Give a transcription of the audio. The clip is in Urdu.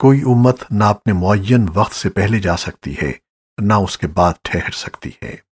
کوئی امت نہ اپنے معین وقت سے پہلے جا سکتی ہے، نہ اس کے بعد ٹھہر سکتی ہے۔